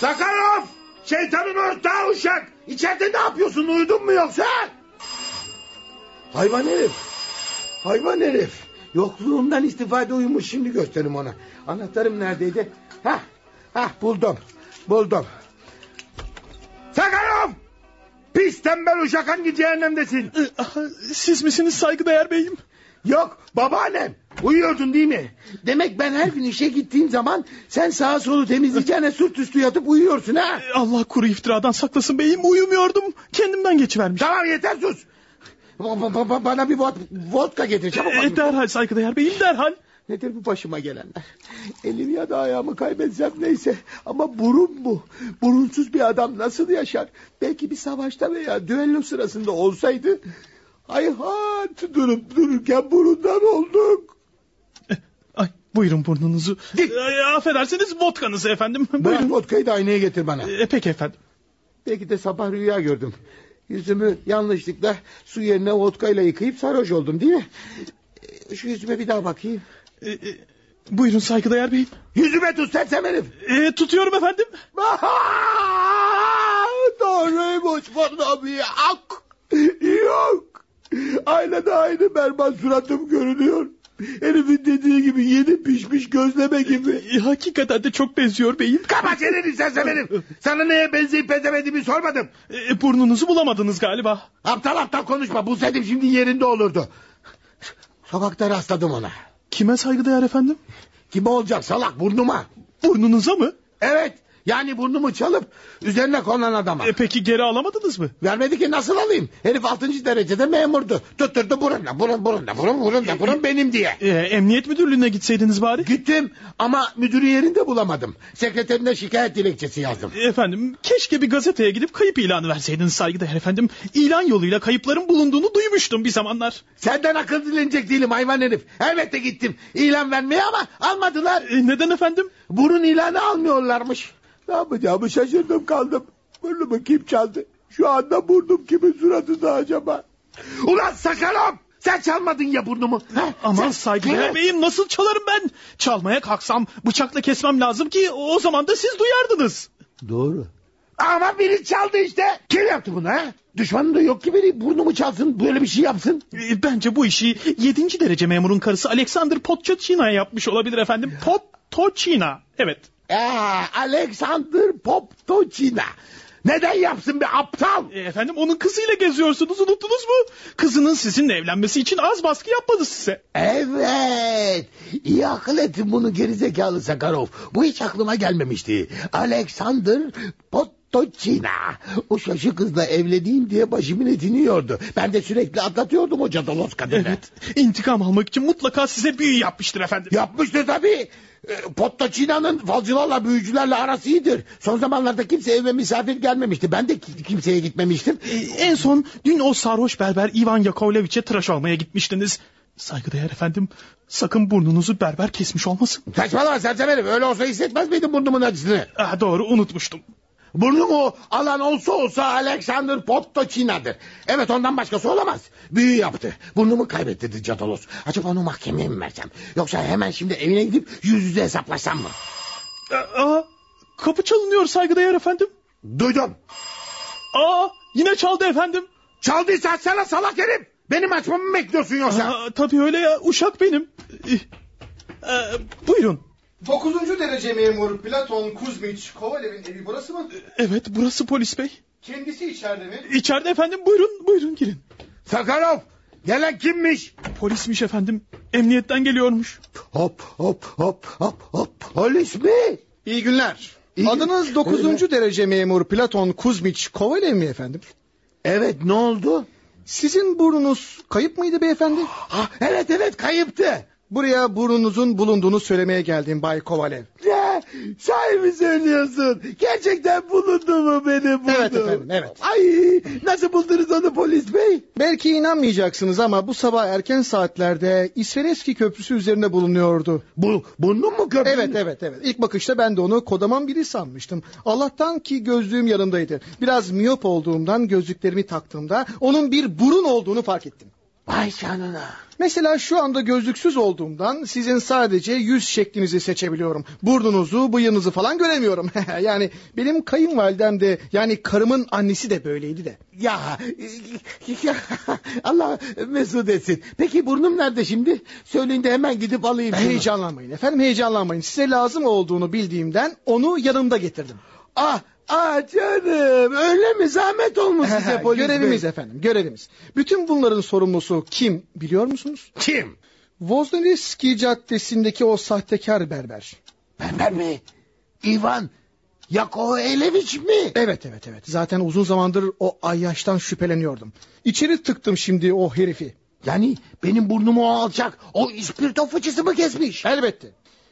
Sakarov! Şeytanın ortağı uşak! İçeride ne yapıyorsun uyudun mu yoksa? Hayvan herif! Hayvan herif! Yokluğumdan istifade uyumuş şimdi gösterim ona. Anahtarım neredeydi? Hah, hah buldum. Buldum. Sakarov! Pis tembel uşak hangi cehennemdesin? Siz misiniz saygıdeğer beyim? Yok babaannem. Uyuyordun değil mi? Demek ben her gün işe gittiğim zaman sen sağa solu temizleyeceğine sırt üstü yatıp uyuyorsun ha? Allah kuru iftiradan saklasın beyim uyumuyordum. Kendimden geçivermiş. Tamam yeter sus. Ba- ba- ba- bana bir vod- vodka getir çabuk. E, derhal saygıdeğer beyim derhal. Nedir bu başıma gelenler? Elimi ya da ayağımı kaybetsem neyse. Ama burun bu. Burunsuz bir adam nasıl yaşar? Belki bir savaşta veya düello sırasında olsaydı... Hayhat durup dururken burundan olduk. Buyurun burnunuzu. E, affedersiniz vodkanızı efendim. Bırak Buyurun. vodkayı da aynaya getir bana. E, peki efendim. Belki de sabah rüya gördüm. Yüzümü yanlışlıkla su yerine vodkayla yıkayıp sarhoş oldum değil mi? Ee, Şu yüzüme bir daha bakayım. E, e, buyurun saygıdeğer beyim. Yüzüme tut sersem herif. E, tutuyorum efendim. Doğruymuş bir ak. Yok. Aynada aynı berbat suratım görünüyor. Herifin dediği gibi yeni pişmiş gözleme gibi. E, hakikaten de çok benziyor beyim. Kapa çeneni sersem herif. Sana neye benzeyip benzemediğimi sormadım. E, burnunuzu bulamadınız galiba. Aptal aptal konuşma. Bulsaydım şimdi yerinde olurdu. Sokakta rastladım ona. Kime saygıdeğer efendim? Kime olacak salak burnuma? Burnunuza mı? Evet. Yani burnumu çalıp üzerine konan adama. E, peki geri alamadınız mı? Vermedi ki nasıl alayım? Herif altıncı derecede memurdu. Tutturdu burunla burun burunla burun burunla burun benim diye. E, emniyet müdürlüğüne gitseydiniz bari. Gittim ama müdürü yerinde bulamadım. Sekreterine şikayet dilekçesi yazdım. E, Efendim keşke bir gazeteye gidip kayıp ilanı verseydiniz saygıdeğer efendim. İlan yoluyla kayıpların bulunduğunu duymuştum bir zamanlar. Senden akıl dilenecek değilim hayvan herif. Elbette gittim. İlan vermeye ama almadılar. E, neden efendim? Burun ilanı almıyorlarmış. Ne yapacağımı şaşırdım kaldım. Burnumu kim çaldı? Şu anda burnum kimin suratında acaba? Ulan sakalım! Sen çalmadın ya burnumu. Ha? Aman Sen- saygıdeğer beyim nasıl çalarım ben? Çalmaya kalksam bıçakla kesmem lazım ki o zaman da siz duyardınız. Doğru. Ama biri çaldı işte. Kim yaptı bunu ha? Düşmanın da yok ki biri burnumu çalsın böyle bir şey yapsın. E, Bence bu işi 7. derece memurun karısı Alexander Potçoçina yapmış olabilir efendim. Potçina. Evet. Aa, Alexander Poptoçina. Neden yapsın bir aptal? E, efendim onun kızıyla geziyorsunuz unuttunuz mu? Kızının sizinle evlenmesi için az baskı yapmadı size. Evet. İyi akıl ettin bunu gerizekalı Sakarov. Bu hiç aklıma gelmemişti. Alexander Pottoçina. O şaşı kızla evleneyim diye başımın etini yiyordu. Ben de sürekli atlatıyordum o cadaloz kadını. Evet. İntikam almak için mutlaka size büyü yapmıştır efendim. Yapmıştır tabii. E, Pottoçina'nın falcılarla büyücülerle arası iyidir. Son zamanlarda kimse evime misafir gelmemişti. Ben de ki- kimseye gitmemiştim. E, en son dün o sarhoş berber Ivan Yakovlevic'e tıraş olmaya gitmiştiniz. Saygıdeğer efendim sakın burnunuzu berber kesmiş olmasın. Saçmalama sersemerim öyle olsa hissetmez miydim burnumun acısını? Ah, doğru unutmuştum. Burnumu alan olsa olsa Alexander Pottocina'dır. Evet ondan başkası olamaz. Büyü yaptı. Burnumu kaybettirdi Catolos. Acaba onu mahkemeye mi versem? Yoksa hemen şimdi evine gidip yüz yüze hesaplaşsam mı? Aa, kapı çalınıyor saygıdeğer efendim. Duydum. Aa, yine çaldı efendim. Çaldıysa açsana salak herif. Benim açmamı mı bekliyorsun yoksa? Aa, tabii öyle ya uşak benim. Ee, buyurun. Dokuzuncu derece memur Platon Kuzmiç Kovalev'in evi burası mı? Evet burası polis bey. Kendisi içeride mi? İçeride efendim buyurun buyurun girin. Sakarov gelen kimmiş? Polismiş efendim. Emniyetten geliyormuş. Hop hop hop hop hop polis mi? İyi günler. İyi Adınız dokuzuncu derece memur Platon Kuzmiç Kovalev mi efendim? Evet ne oldu? Sizin burnunuz kayıp mıydı beyefendi? Ah, evet evet kayıptı. Buraya burnunuzun bulunduğunu söylemeye geldim Bay Kovalev. Ne? Sahi mi söylüyorsun? Gerçekten bulundu mu benim burnum? Evet efendim, evet. Ay nasıl buldunuz onu polis bey? Belki inanmayacaksınız ama bu sabah erken saatlerde İsvereski Köprüsü üzerinde bulunuyordu. Bu burnum mu köprü? Evet evet evet. İlk bakışta ben de onu kodaman biri sanmıştım. Allah'tan ki gözlüğüm yanındaydı. Biraz miyop olduğumdan gözlüklerimi taktığımda onun bir burun olduğunu fark ettim. Vay canına. Mesela şu anda gözlüksüz olduğumdan sizin sadece yüz şeklinizi seçebiliyorum. Burnunuzu, bıyığınızı falan göremiyorum. yani benim kayınvalidem de yani karımın annesi de böyleydi de. Ya, ya Allah mesut etsin. Peki burnum nerede şimdi? Söyleyin de hemen gidip alayım şunu. Heyecanlanmayın efendim heyecanlanmayın. Size lazım olduğunu bildiğimden onu yanımda getirdim. Ah, ah canım öyle mi zahmet olmuş size polis görevimiz bey? efendim görevimiz. Bütün bunların sorumlusu kim biliyor musunuz? Kim? Vozneriski Caddesi'ndeki o sahtekar berber. Berber mi? İvan Yakovlevich mi? Evet evet evet. Zaten uzun zamandır o ayyaştan şüpheleniyordum. İçeri tıktım şimdi o herifi. Yani benim burnumu o alacak o ispirto fıçısı mı kesmiş? Elbette.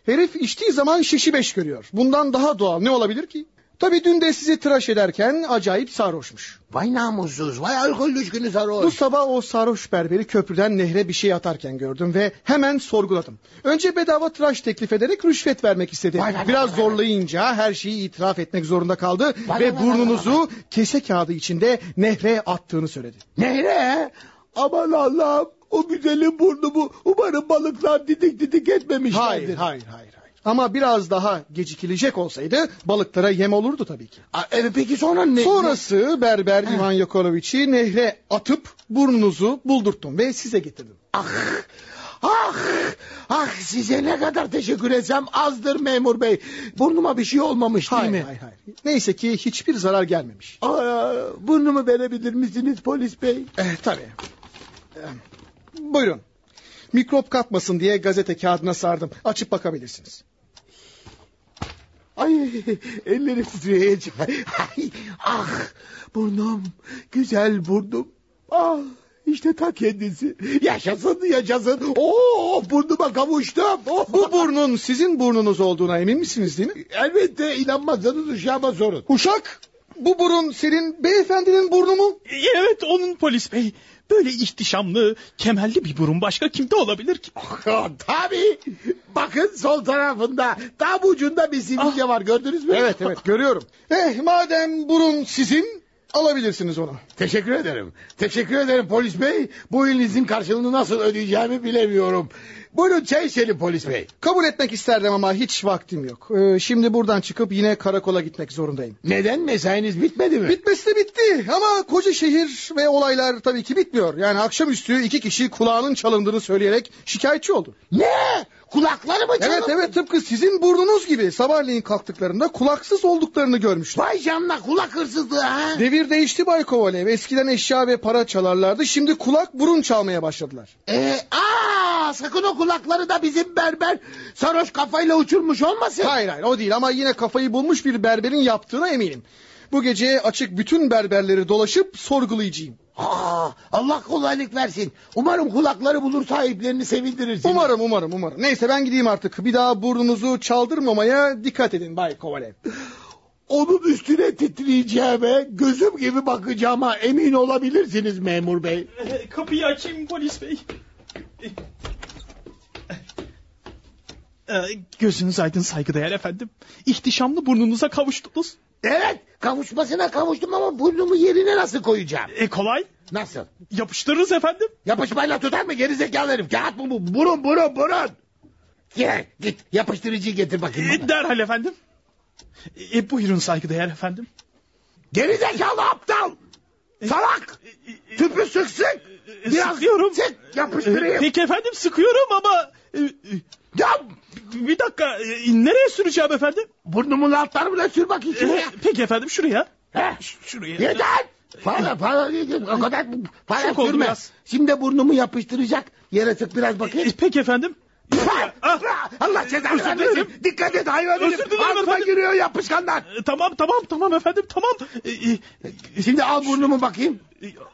Herif içtiği zaman şişi beş görüyor. Bundan daha doğal ne olabilir ki? Tabii dün de sizi tıraş ederken acayip sarhoşmuş. Vay namussuz, vay alkol düşkünü Bu sarhoş. sabah o sarhoş berberi köprüden nehre bir şey atarken gördüm ve hemen sorguladım. Önce bedava tıraş teklif ederek rüşvet vermek istedi. Vay, vay, vay, Biraz vay, vay. zorlayınca her şeyi itiraf etmek zorunda kaldı Vay, ve vay, vay, vay, burnunuzu kese kağıdı içinde nehre attığını söyledi. Nehre? Aman Allah'ım o güzelim burnumu umarım balıklar didik didik etmemişlerdir. Hayır, hayır, hayır, hayır. Ama biraz daha gecikilecek olsaydı balıklara yem olurdu tabii ki. Aa, evet, peki sonra ne? Sonrası berber Ivan Yakolovic'i nehre atıp burnunuzu buldurttum ve size getirdim. Ah, ah, ah size ne kadar teşekkür etsem azdır memur bey. Burnuma bir şey olmamış değil Hayır, mi? hayır, hayır. Neyse ki hiçbir zarar gelmemiş. Aa, burnumu verebilir misiniz polis bey? Eh, tabii. Eh, buyurun. Mikrop kapmasın diye gazete kağıdına sardım. Açıp bakabilirsiniz. Ay ellerim titriyor heyecan. Ay, ah burnum güzel burnum. Ah işte ta kendisi. Yaşasın yaşasın. Oo burnuma kavuştum. Oh. Bu burnun sizin burnunuz olduğuna emin misiniz değil mi? Elbette inanmazsanız uşağıma sorun. Uşak, bu burun senin beyefendinin burnu mu? Evet onun polis bey. Böyle ihtişamlı, kemerli bir burun başka kimde olabilir ki? Ah, Tabii. Bakın sol tarafında tam ucunda bir sivilce var gördünüz mü? Evet evet görüyorum. Eh madem burun sizin alabilirsiniz onu. Teşekkür ederim. Teşekkür ederim polis bey. Bu ilinizin karşılığını nasıl ödeyeceğimi bilemiyorum. Buyurun çay içelim polis bey. Kabul etmek isterdim ama hiç vaktim yok. Ee, şimdi buradan çıkıp yine karakola gitmek zorundayım. Neden mesainiz bitmedi mi? Bitmesi de bitti ama koca şehir ve olaylar tabii ki bitmiyor. Yani akşamüstü iki kişi kulağının çalındığını söyleyerek şikayetçi oldu. ne? Kulakları mı çalın? Evet evet tıpkı sizin burnunuz gibi sabahleyin kalktıklarında kulaksız olduklarını görmüşler. Vay canına kulak hırsızlığı ha? Devir değişti Bay Kovalev. Eskiden eşya ve para çalarlardı. Şimdi kulak burun çalmaya başladılar. Ee, aa, sakın o kulakları da bizim berber sarhoş kafayla uçurmuş olmasın? Hayır hayır o değil ama yine kafayı bulmuş bir berberin yaptığına eminim. Bu gece açık bütün berberleri dolaşıp sorgulayacağım. Aa, Allah kolaylık versin. Umarım kulakları bulur sahiplerini sevindirirsin. Umarım umarım umarım. Neyse ben gideyim artık. Bir daha burnunuzu çaldırmamaya dikkat edin Bay Kovalev. Onun üstüne titreyeceğime, gözüm gibi bakacağıma emin olabilirsiniz memur bey. Kapıyı açayım polis bey. Ee, gözünüz aydın saygıdeğer efendim. İhtişamlı burnunuza kavuştunuz. Evet kavuşmasına kavuştum ama burnumu yerine nasıl koyacağım? E kolay. Nasıl? Yapıştırırız efendim. Yapışmayla tutar mı gerizekalı herif? Kağıt mı bu? Burun burun burun. Gel git yapıştırıcıyı getir bakayım. E, derhal efendim. E, buyurun saygıdeğer efendim. Gerizekalı aptal. Salak. Tüpü sık sık. Biraz Sıkıyorum. sık E, yapıştırayım. peki efendim sıkıyorum ama... e, e, Ya bir dakika e, nereye süreceğim efendim? burnumun altlarına sür bakayım şuraya. peki efendim şuraya. Heh. Şuraya. Yeter. Para para o kadar para oldu sürme. Şimdi burnumu yapıştıracak. Yere sık biraz bakayım. Peki efendim. Ah. Allah cezanı vermesin. Dikkat et hayvan herif. Ağzıma giriyor yapışkanlar. E, tamam tamam tamam efendim tamam. E, e, Şimdi al burnumu bakayım.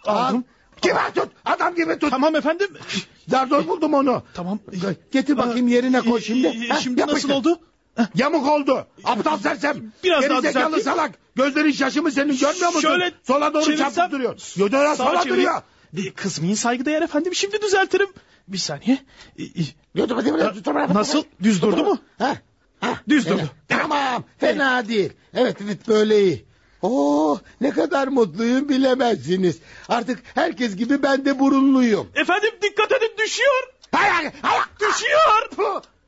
aldım. Kime tut? Adam gibi tut. Tamam efendim. Zar zor buldum onu. Tamam. Getir bakayım yerine koy şimdi. E, e, Heh, Şimdi yapıştır. nasıl oldu? Yamuk oldu. Aptal sersem. Biraz daha Gerizekalı düzelteyim. salak. Gözlerin şaşımı senin görmüyor musun? Şöyle sola doğru çevirsem- çarpıp duruyor. Yoda Sağa sola çevireyim. duruyor. E, Kızmayın saygıdeğer efendim. Şimdi düzeltirim. Bir saniye. E, e, tut, bırak, nasıl? Düz durdu mu? Ha. Ha. Düz durdu. Tamam. Fena değil. Evet evet böyle iyi. Oo ne kadar mutluyum bilemezsiniz. Artık herkes gibi ben de burunluyum. Efendim dikkat edin düşüyor. Hay hay hay. Düşüyor.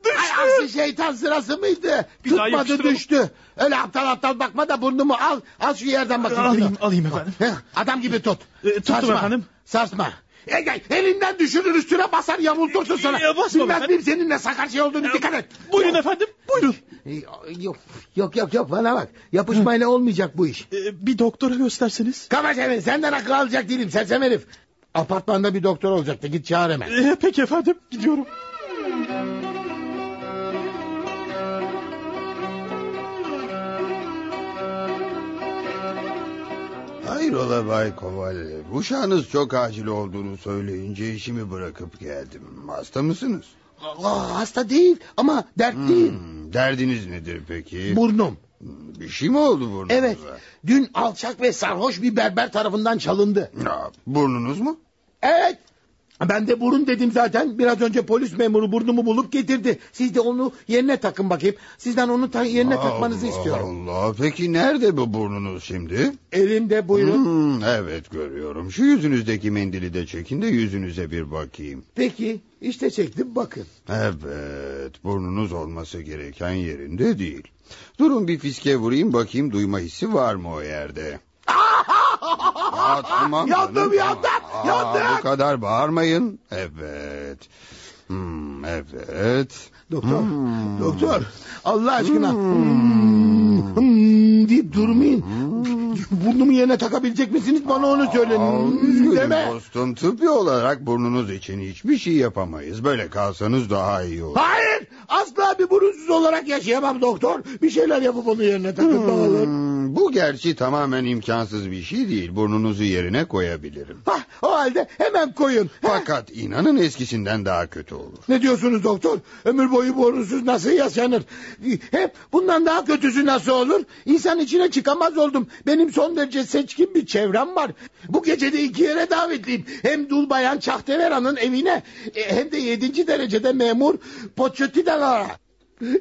Düştü. Ay aksi şeytan sırası mıydı? Bir Tutmadı düştü. Öyle aptal aptal bakma da burnumu al. Al şu yerden bakayım. Alayım alayım efendim. Adam gibi tut. E, tuttum Sarsma. efendim. Sarsma. E, gel, elinden düşürür üstüne basar yamultursun sana. E, basmam Bilmez miyim senin ne sakar şey olduğunu dikkat et. Buyurun efendim buyurun. Yok yok yok yok bana bak. Yapışmayla olmayacak bu iş. E, bir doktora gösterseniz. Kaba çevir senden akıl alacak değilim sersem herif. Apartmanda bir doktor olacaktı git çağır hemen. E, peki efendim gidiyorum. Hayrola Bay Koval. Uşağınız çok acil olduğunu söyleyince işimi bırakıp geldim. Hasta mısınız? Aa, hasta değil ama dertliyim. Hmm, derdiniz nedir peki? Burnum. Bir şey mi oldu burnunuza? Evet dün alçak ve sarhoş bir berber tarafından çalındı. Ya, burnunuz mu? Evet. Ben de burun dedim zaten. Biraz önce polis memuru burnumu bulup getirdi. Siz de onu yerine takın bakayım. Sizden onu ta- yerine takmanızı Allah istiyorum. Allah. Peki nerede bu burnunuz şimdi? Elimde buyurun. Hmm, evet görüyorum. Şu yüzünüzdeki mendili de çekin de yüzünüze bir bakayım. Peki işte çektim bakın. Evet, burnunuz olması gereken yerinde değil. Durun bir fiske vurayım bakayım duyma hissi var mı o yerde? Aa, tamam Yandım, canım, yandım, tamam. Aa, yandım. Bu kadar bağırmayın. Evet. Hmm, evet. Doktor, Hmm. doktor Allah aşkına hmm. Hmm, deyip durmayın. Burnumu yerine takabilecek misiniz bana onu söyleyin. Hmm, üzgünüm Deme. dostum. Tıbbi olarak burnunuz için hiçbir şey yapamayız. Böyle kalsanız daha iyi olur. Hayır asla bir burunsuz olarak yaşayamam doktor. Bir şeyler yapıp onu yerine takın olur. Bu gerçi tamamen imkansız bir şey değil. Burnunuzu yerine koyabilirim. Hah, o halde hemen koyun. Fakat inanın eskisinden daha kötü olur. Ne diyorsunuz doktor? Ömür boyu borunsuz nasıl yaşanır? Hep bundan daha kötüsü nasıl olur? İnsan içine çıkamaz oldum. Benim son derece seçkin bir çevrem var. Bu gece de iki yere davetliyim. Hem Dul Bayan Çahtevera'nın evine e, hem de yedinci derecede memur Poçetidalara.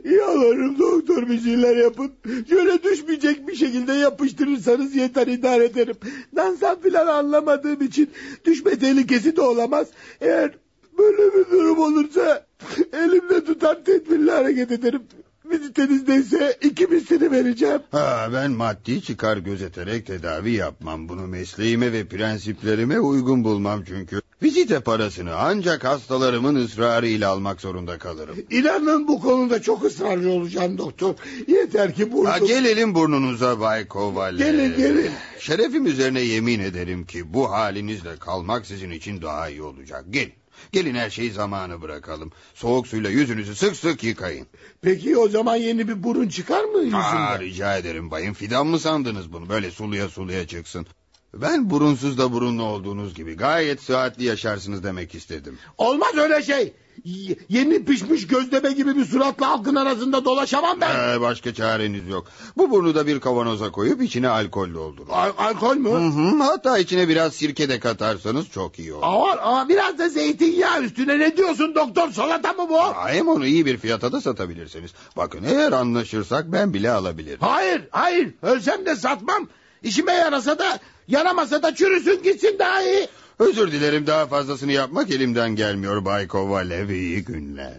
Yalvarırım doktor bir şeyler yapın. Şöyle düşmeyecek bir şekilde yapıştırırsanız yeter idare ederim. Dansam filan anlamadığım için düşme tehlikesi de olamaz. Eğer böyle bir durum olursa elimde tutan tedbirli hareket ederim. Vizitenizde ise iki mislini vereceğim. Ha, ben maddi çıkar gözeterek tedavi yapmam. Bunu mesleğime ve prensiplerime uygun bulmam çünkü. Vizite parasını ancak hastalarımın ısrarıyla almak zorunda kalırım. İnanın bu konuda çok ısrarcı olacağım doktor. Yeter ki burnum... Ha, gelelim burnunuza Bay Kovalev. Gelin, gelin. Şerefim üzerine yemin ederim ki bu halinizle kalmak sizin için daha iyi olacak. Gelin. Gelin her şeyi zamanı bırakalım. Soğuk suyla yüzünüzü sık sık yıkayın. Peki o zaman yeni bir burun çıkar mı yüzümden? Aa, rica ederim bayım. Fidan mı sandınız bunu? Böyle suluya suluya çıksın. Ben burunsuz da burunlu olduğunuz gibi gayet sıhhatli yaşarsınız demek istedim. Olmaz öyle şey. Y- Yeni pişmiş gözleme gibi bir suratla halkın arasında dolaşamam ben. Ee, başka çareniz yok. Bu burnu da bir kavanoza koyup içine alkol doldurun. Al- alkol mü? Hı hı, hatta içine biraz sirke de katarsanız çok iyi olur. Aa, aa, biraz da zeytinyağı üstüne ne diyorsun doktor salata mı bu? Aa, Hem onu iyi bir fiyata da satabilirsiniz. Bakın eğer anlaşırsak ben bile alabilirim. Hayır hayır ölsem de satmam. İşime yarasa da yaramasa da çürüsün gitsin daha iyi. Özür dilerim daha fazlasını yapmak elimden gelmiyor Bay Kovalev. İyi günler.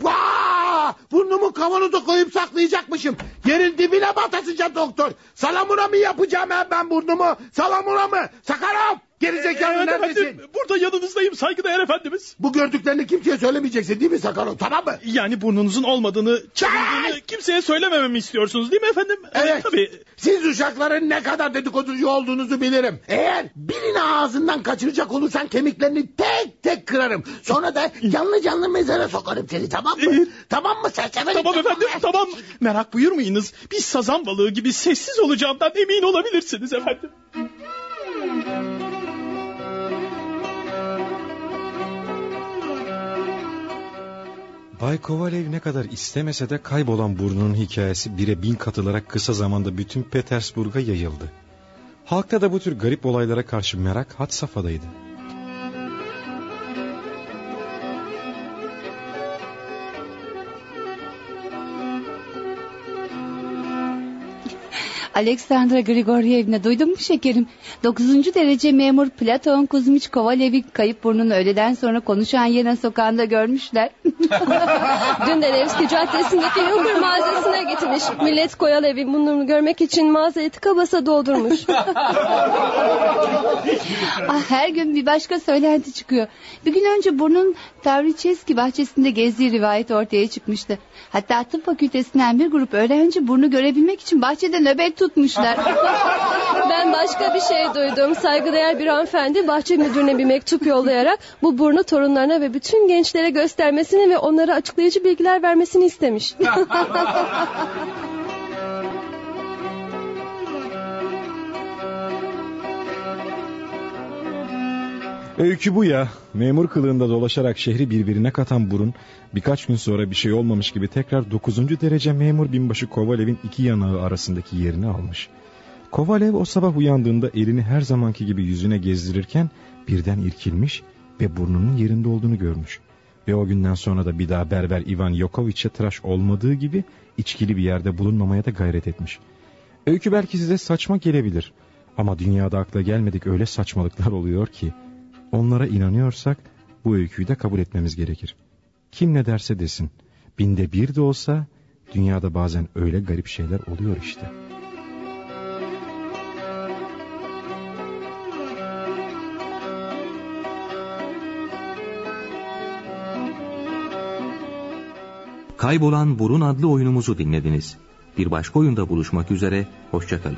Vaa! Burnumu kavanoza koyup saklayacakmışım. Yerin dibine batasıca doktor. Salamura mı yapacağım ha ben burnumu? Salamura mı? Sakarov! Gerizekalı Evet neredesin? efendim burada yanınızdayım saygıdeğer efendimiz. Bu gördüklerini kimseye söylemeyeceksin değil mi Sakarov tamam mı? Yani burnunuzun olmadığını, çalındığını kimseye söylemememi istiyorsunuz değil mi efendim? Evet. Tabii. Siz uşakların ne kadar dedikoducu olduğunuzu bilirim. Eğer birini ağzından kaçıracak olursan kemiklerini tek tek kırarım. Sonra da canlı canlı mezara sokarım seni tamam mı? tamam mı serseri? Tamam efendim tamam. Merak buyurmayınız. Bir sazan balığı gibi sessiz olacağımdan emin olabilirsiniz efendim. Bay Kovalev ne kadar istemese de kaybolan burnunun hikayesi bire bin katılarak kısa zamanda bütün Petersburg'a yayıldı. Halkta da bu tür garip olaylara karşı merak had safhadaydı. Aleksandra Grigoryevna duydun mu şekerim? Dokuzuncu derece memur Platon Kuzmiç Kovalev'i kayıp burnunu öğleden sonra konuşan Yena sokağında görmüşler. Dün de Nevski Caddesi'ndeki yumur mağazasına gitmiş. Millet Koyalev'in burnunu görmek için mağazayı tıka basa doldurmuş. ah, her gün bir başka söylenti çıkıyor. Bir gün önce burnun Tavriçeski bahçesinde gezdiği rivayet ortaya çıkmıştı. Hatta tıp fakültesinden bir grup öğrenci burnu görebilmek için bahçede nöbet tutmuşlar. ben başka bir şey duydum. Saygıdeğer bir hanımefendi bahçe müdürüne bir mektup yollayarak bu burnu torunlarına ve bütün gençlere göstermesini ve onlara açıklayıcı bilgiler vermesini istemiş. Öykü bu ya. Memur kılığında dolaşarak şehri birbirine katan burun birkaç gün sonra bir şey olmamış gibi tekrar 9. derece memur binbaşı Kovalev'in iki yanağı arasındaki yerini almış. Kovalev o sabah uyandığında elini her zamanki gibi yüzüne gezdirirken birden irkilmiş ve burnunun yerinde olduğunu görmüş. Ve o günden sonra da bir daha berber Ivan Yokoviç'e tıraş olmadığı gibi içkili bir yerde bulunmamaya da gayret etmiş. Öykü belki size saçma gelebilir ama dünyada akla gelmedik öyle saçmalıklar oluyor ki onlara inanıyorsak bu öyküyü de kabul etmemiz gerekir. Kim ne derse desin, binde bir de olsa dünyada bazen öyle garip şeyler oluyor işte. Kaybolan Burun adlı oyunumuzu dinlediniz. Bir başka oyunda buluşmak üzere, hoşçakalın.